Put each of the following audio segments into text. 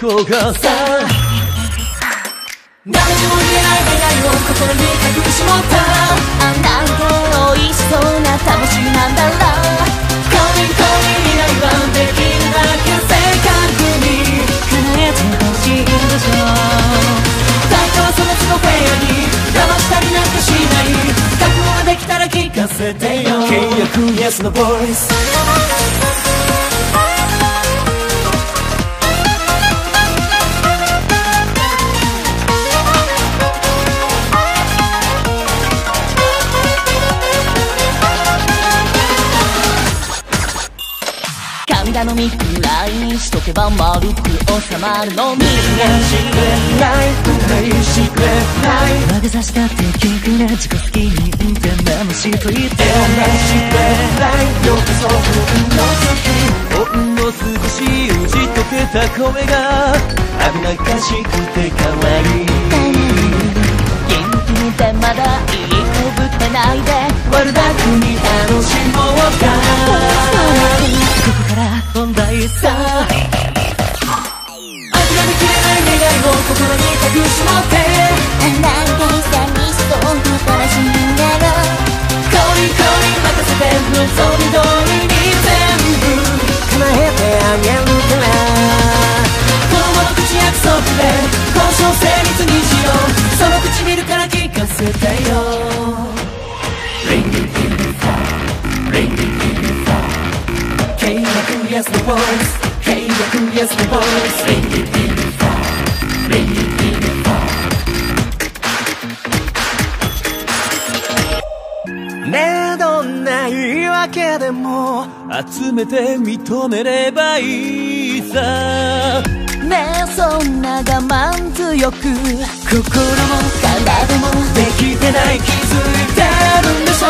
こうかさ誰にも言えない願いを心に隠し持ったあんなに美味しそうな魂なんだろう恋恋以外はできるだけ正確に叶えてほしいでしょだからその都度フェアに騙したりなんかしない覚悟ができたら聞かせてよ契約 Yes のボイス頼みくらいにしとけば丸く収まるのにしてない愛してない魔が差したテクニックな自己好きに運転なのしといて愛してくれないようこそ僕の好きほんの少し打ち解けた声が危なっかしくて可愛い元気でまだいいとぶってないで心に隠し持ってなんか寂しそうな話になる恋恋任せて望み通りに全部叶えてあげるからこの口約束で交渉成立にしようその唇から聞かせてよ契約 Yes のボイス契約 Yes のボイスねえどんな言い訳でも集めて認めればいいさ。ねえそんな我慢強く心も体もできてない気づいてるんでしょ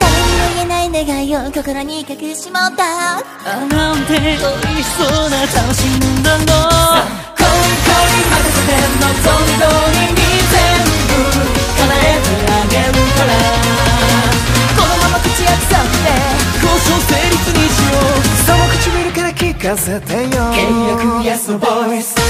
誰にも言えない願いを心に隠し持った。あなんて美味しそうな楽しみだの恋恋任せて望み通りかせてよ。契約 Yes のボイス